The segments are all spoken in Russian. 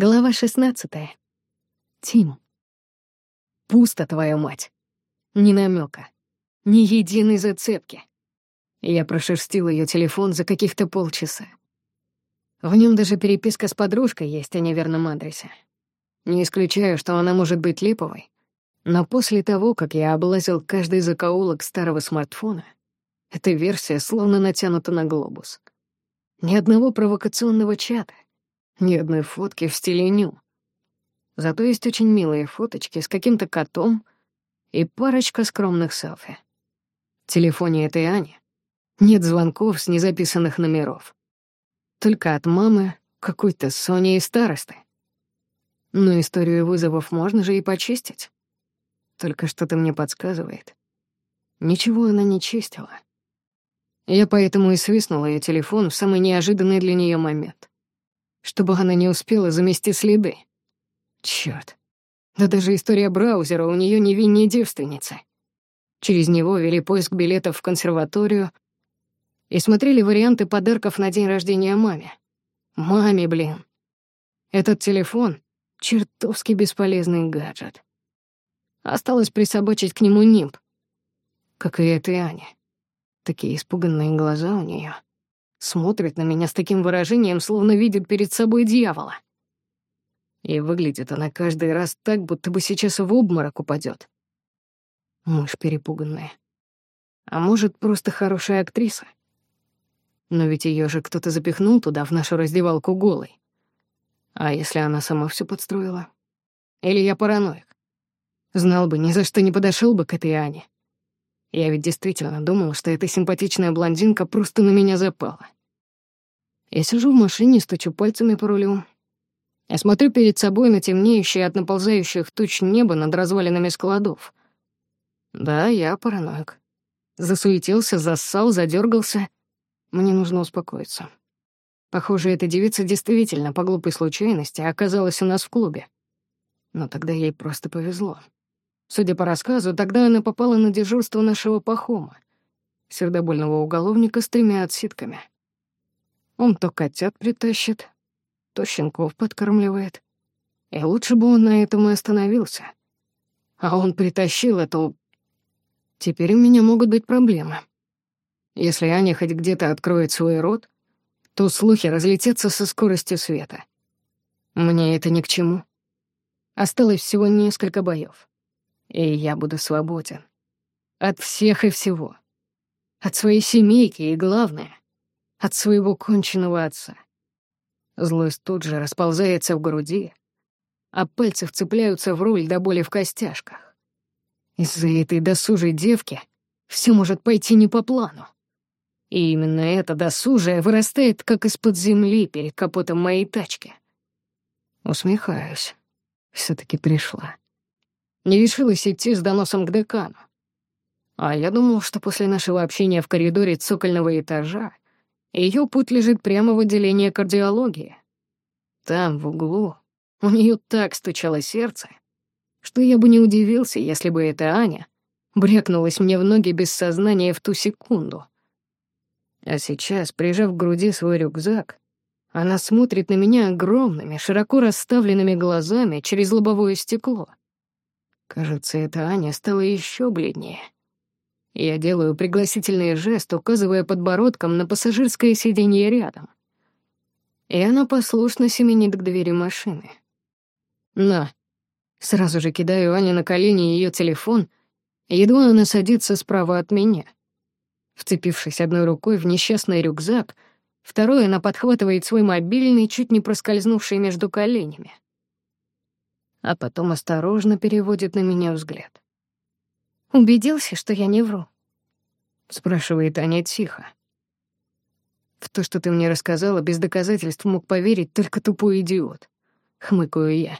Глава шестнадцатая. Тим. Пусто, твоя мать. Ни намека, ни единой зацепки. Я прошерстил ее телефон за каких-то полчаса. В нем даже переписка с подружкой есть о неверном адресе. Не исключаю, что она может быть липовой, но после того, как я облазил каждый закоулок старого смартфона, эта версия словно натянута на глобус. Ни одного провокационного чата, ни одной фотки в стиле ню. Зато есть очень милые фоточки с каким-то котом и парочка скромных селфи. В телефоне этой Ани нет звонков с незаписанных номеров. Только от мамы, какой-то Сони и старосты. Но историю вызовов можно же и почистить. Только что-то мне подсказывает. Ничего она не чистила. Я поэтому и свистнул ее телефон в самый неожиданный для нее момент чтобы она не успела замести следы. Чёрт. Да даже история браузера у неё невиннее девственницы. Через него вели поиск билетов в консерваторию и смотрели варианты подарков на день рождения маме. Маме, блин. Этот телефон — чертовски бесполезный гаджет. Осталось присобачить к нему нимб, как и этой Ане. Такие испуганные глаза у неё. Смотрит на меня с таким выражением, словно видит перед собой дьявола. И выглядит она каждый раз так, будто бы сейчас в обморок упадет. Мышь перепуганная. А может, просто хорошая актриса? Но ведь ее же кто-то запихнул туда, в нашу раздевалку голой. А если она сама все подстроила? Или я параноик? Знал бы, ни за что не подошел бы к этой Ане. Я ведь действительно думал, что эта симпатичная блондинка просто на меня запала. Я сижу в машине, стучу пальцами по рулю. Я смотрю перед собой на темнеющее от наползающих туч небо над развалинами складов. Да, я параноик. Засуетился, зассал, задергался. Мне нужно успокоиться. Похоже, эта девица действительно по глупой случайности оказалась у нас в клубе. Но тогда ей просто повезло. Судя по рассказу, тогда она попала на дежурство нашего Пахома, сердобольного уголовника с тремя отсидками. Он то котят притащит, то щенков подкармливает. И лучше бы он на этом и остановился. А он притащил эту... Теперь у меня могут быть проблемы. Если Аня хоть где-то откроет свой рот, то слухи разлетятся со скоростью света. Мне это ни к чему. Осталось всего несколько боев и я буду свободен. От всех и всего. От своей семейки и, главное, от своего конченного отца. Злость тут же расползается в груди, а пальцы вцепляются в руль до боли в костяшках. Из-за этой досужей девки все может пойти не по плану. И именно эта досужая вырастает, как из-под земли перед капотом моей тачки. Усмехаюсь. все таки пришла не решилась идти с доносом к декану. А я думал, что после нашего общения в коридоре цокольного этажа ее путь лежит прямо в отделение кардиологии. Там, в углу, у нее так стучало сердце, что я бы не удивился, если бы эта Аня брякнулась мне в ноги без сознания в ту секунду. А сейчас, прижав к груди свой рюкзак, она смотрит на меня огромными, широко расставленными глазами через лобовое стекло. Кажется, эта Аня стала еще бледнее. Я делаю пригласительный жест, указывая подбородком на пассажирское сиденье рядом. И она послушно семенит к двери машины. «На». Сразу же кидаю Ане на колени ее телефон, едва она садится справа от меня. Вцепившись одной рукой в несчастный рюкзак, второй она подхватывает свой мобильный, чуть не проскользнувший между коленями а потом осторожно переводит на меня взгляд. «Убедился, что я не вру?» — спрашивает Аня тихо. «В то, что ты мне рассказала, без доказательств мог поверить только тупой идиот», — хмыкаю я.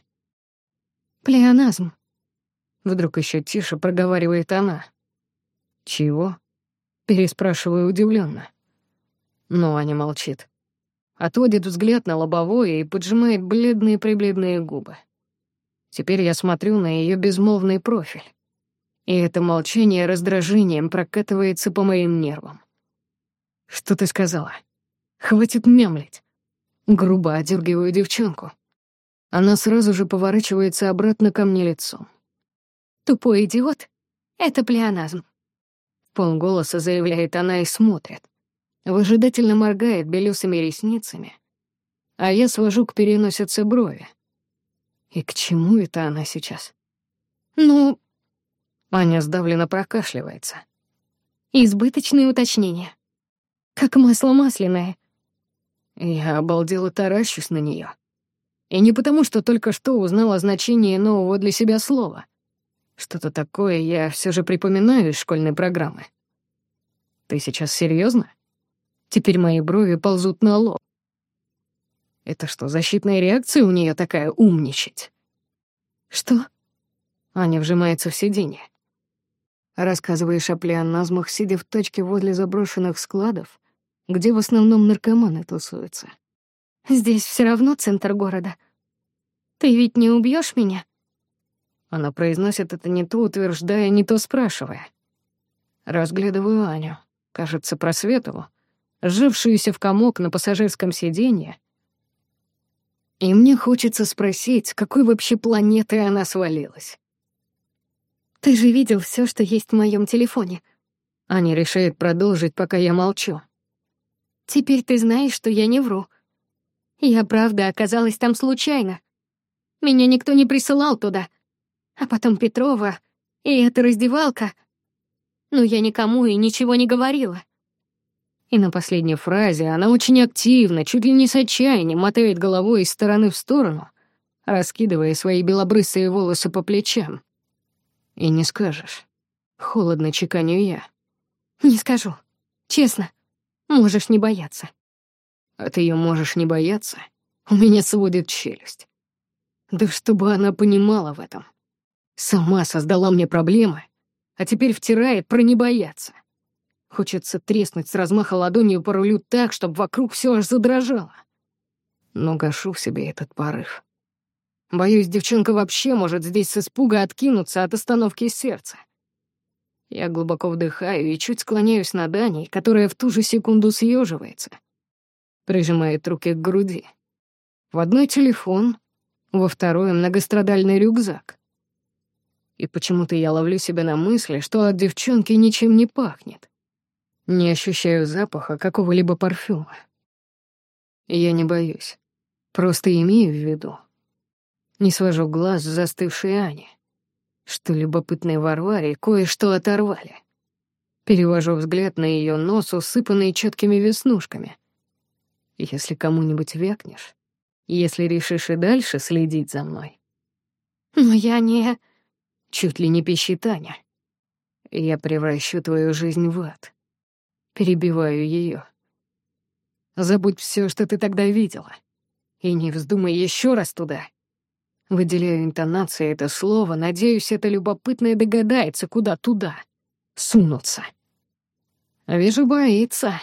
«Плеоназм», — вдруг еще тише проговаривает она. «Чего?» — переспрашиваю удивленно. Но Аня молчит. Отводит взгляд на лобовое и поджимает бледные-прибледные губы. Теперь я смотрю на ее безмолвный профиль. И это молчание раздражением прокатывается по моим нервам. «Что ты сказала? Хватит мямлить!» Грубо одергиваю девчонку. Она сразу же поворачивается обратно ко мне лицом. «Тупой идиот — это плеоназм», — полголоса заявляет она и смотрит. Выжидательно моргает белесыми ресницами, а я свожу к переносице брови. И к чему это она сейчас? «Ну...» Аня сдавленно прокашливается. «Избыточные уточнения. Как масло масляное». Я обалдела таращусь на нее. И не потому, что только что узнала значение нового для себя слова. Что-то такое я все же припоминаю из школьной программы. Ты сейчас серьезно? Теперь мои брови ползут на лоб. Это что, защитная реакция у нее такая умничать? Что? Аня вжимается в сиденье. Рассказываешь о плеоназмах, сидя в точке возле заброшенных складов, где в основном наркоманы тусуются. Здесь все равно центр города. Ты ведь не убьешь меня? Она произносит это не то утверждая, не то спрашивая. Разглядываю Аню, кажется, Просветову, сжившуюся в комок на пассажирском сиденье. И мне хочется спросить, с какой вообще планеты она свалилась. «Ты же видел все, что есть в моем телефоне». Аня решает продолжить, пока я молчу. «Теперь ты знаешь, что я не вру. Я правда оказалась там случайно. Меня никто не присылал туда. А потом Петрова и эта раздевалка. Но я никому и ничего не говорила. И на последней фразе она очень активно, чуть ли не с отчаянием, мотает головой из стороны в сторону, раскидывая свои белобрысые волосы по плечам. И не скажешь. Холодно чеканю я. Не скажу. Честно. Можешь не бояться. А ты ее можешь не бояться? У меня сводит челюсть. Да чтобы она понимала в этом. Сама создала мне проблемы, а теперь втирает про не бояться. Хочется треснуть с размаха ладонью по рулю так, чтобы вокруг все аж задрожало. Но гашу в себе этот порыв. Боюсь, девчонка вообще может здесь с испуга откинуться от остановки сердца. Я глубоко вдыхаю и чуть склоняюсь над Аней, которая в ту же секунду съеживается — прижимает руки к груди. В одной телефон, во второй многострадальный рюкзак. И почему-то я ловлю себя на мысли, что от девчонки ничем не пахнет. Не ощущаю запаха какого-либо парфюма. Я не боюсь. Просто имею в виду. Не свожу глаз с застывшей Ани. Что любопытной Варваре кое-что оторвали. Перевожу взгляд на ее нос, усыпанный четкими веснушками — если кому-нибудь вякнешь, если решишь и дальше следить за мной. Но я не... Чуть ли не пищит Таня. Я превращу твою жизнь в ад. Перебиваю ее. Забудь все, что ты тогда видела. И не вздумай еще раз туда. Выделяю интонацией это слово, надеюсь, это любопытное догадается, куда туда. Сунуться. Вижу, боится.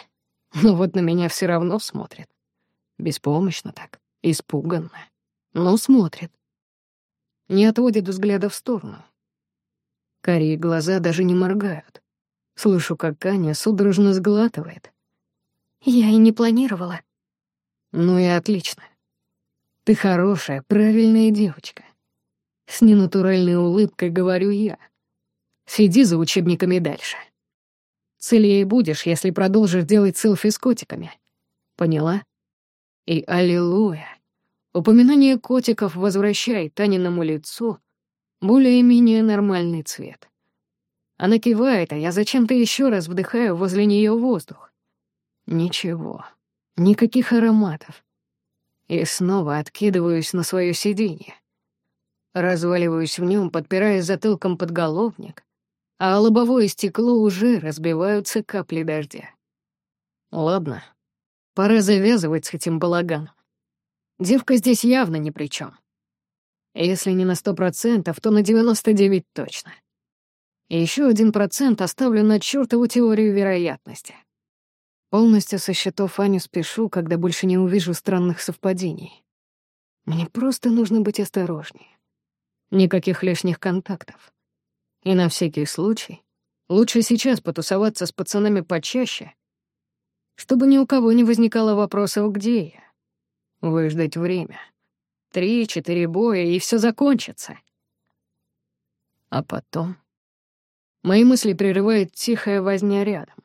Но вот на меня все равно смотрит. Беспомощно так, испуганно. Но смотрит. Не отводит взгляда в сторону. Карие глаза даже не моргают. Слышу, как Аня судорожно сглатывает. Я и не планировала. Ну и отлично. Ты хорошая, правильная девочка. С ненатуральной улыбкой говорю я. Сиди за учебниками дальше. Целее будешь, если продолжишь делать селфи с котиками. Поняла? И аллилуйя! Упоминание котиков возвращает Таниному лицу более-менее нормальный цвет. Она кивает, а я зачем-то еще раз вдыхаю возле нее воздух. Ничего, никаких ароматов. И снова откидываюсь на свое сиденье. Разваливаюсь в нем, подпирая затылком подголовник, а лобовое стекло уже разбиваются капли дождя. Ладно, пора завязывать с этим балаганом. Девка здесь явно ни при чем. Если не на сто процентов, то на девяносто девять точно. И еще один процент оставлю на чертову теорию вероятности. Полностью со счетов Аню спешу, когда больше не увижу странных совпадений. Мне просто нужно быть осторожнее. Никаких лишних контактов. И на всякий случай лучше сейчас потусоваться с пацанами почаще, чтобы ни у кого не возникало вопросов, где я. Выждать время. три-четыре боя, и все закончится. А потом... Мои мысли прерывает тихая возня рядом.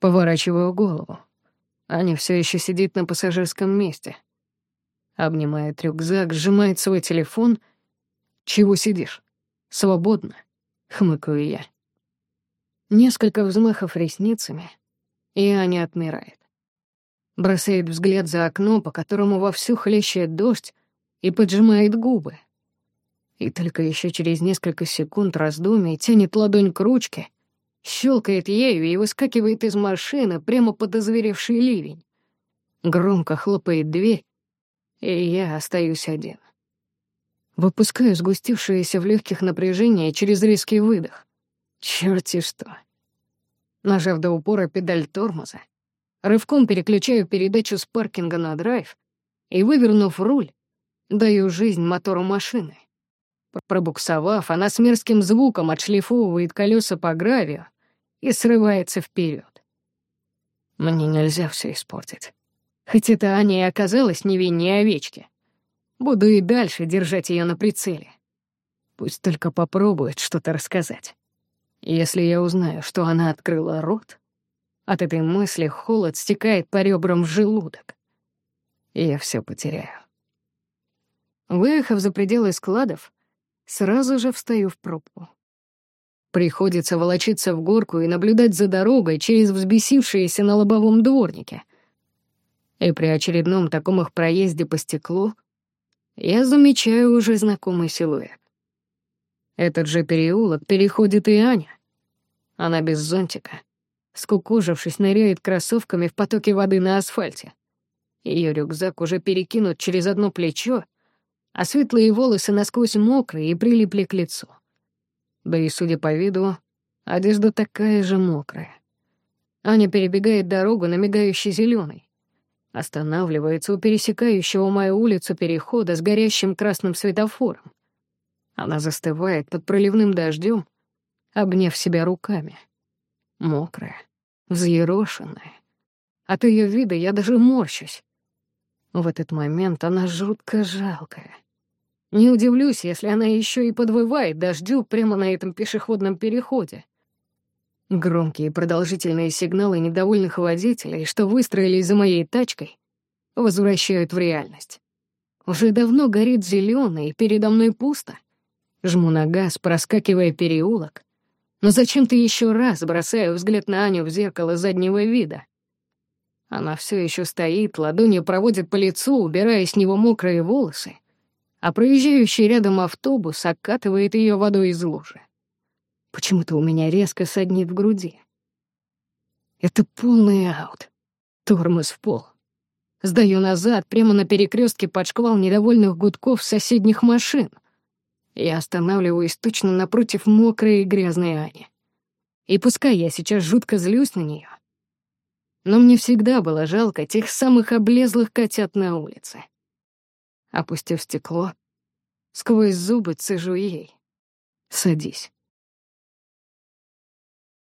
Поворачиваю голову. Аня все еще сидит на пассажирском месте. Обнимает рюкзак, сжимает свой телефон. «Чего сидишь? Свободно», — хмыкаю я. Несколько взмахов ресницами, и Аня отмирает. Бросает взгляд за окно, по которому вовсю хлещет дождь, и поджимает губы. И только еще через несколько секунд раздумий тянет ладонь к ручке, щелкает ею и выскакивает из машины прямо под озверевший ливень. Громко хлопает дверь, и я остаюсь один. Выпускаю сгустившееся в легких напряжение через резкий выдох. Чёрти что. Нажав до упора педаль тормоза, рывком переключаю передачу с паркинга на драйв и, вывернув руль, даю жизнь мотору машины. Пробуксовав, она с мерзким звуком отшлифовывает колеса по гравию и срывается вперед. Мне нельзя все испортить. Хоть это Аня и оказалась невиннее овечки. Буду и дальше держать ее на прицеле. Пусть только попробует что-то рассказать. Если я узнаю, что она открыла рот, от этой мысли холод стекает по ребрам в желудок. И я все потеряю. Выехав за пределы складов, сразу же встаю в пробку. Приходится волочиться в горку и наблюдать за дорогой через взбесившиеся на лобовом дворнике. И при очередном таком их проезде по стеклу я замечаю уже знакомый силуэт. Этот же переулок переходит и Аня. Она без зонтика, скукожившись, ныряет кроссовками в потоке воды на асфальте. Ее рюкзак уже перекинут через одно плечо, а светлые волосы насквозь мокрые и прилипли к лицу. Да и, судя по виду, одежда такая же мокрая. Аня перебегает дорогу на мигающий зеленый, останавливается у пересекающего мою улицу перехода с горящим красным светофором. Она застывает под проливным дождем, обняв себя руками. Мокрая, взъерошенная. От ее вида я даже морщусь. В этот момент она жутко жалкая. Не удивлюсь, если она еще и подвывает дождю прямо на этом пешеходном переходе. Громкие продолжительные сигналы недовольных водителей, что выстроились за моей тачкой, возвращают в реальность. Уже давно горит зеленый, передо мной пусто. Жму на газ, проскакивая переулок, но зачем-то еще раз бросаю взгляд на Аню в зеркало заднего вида. Она все еще стоит, ладонью проводит по лицу, убирая с него мокрые волосы, а проезжающий рядом автобус окатывает ее водой из лужи. Почему-то у меня резко саднит в груди. Это полный аут. Тормоз в пол. Сдаю назад, прямо на перекрестке под шквал недовольных гудков соседних машин — я останавливаюсь точно напротив мокрой и грязной Ани. И пускай я сейчас жутко злюсь на нее, но мне всегда было жалко тех самых облезлых котят на улице. Опустив стекло, сквозь зубы цежу ей. «Садись».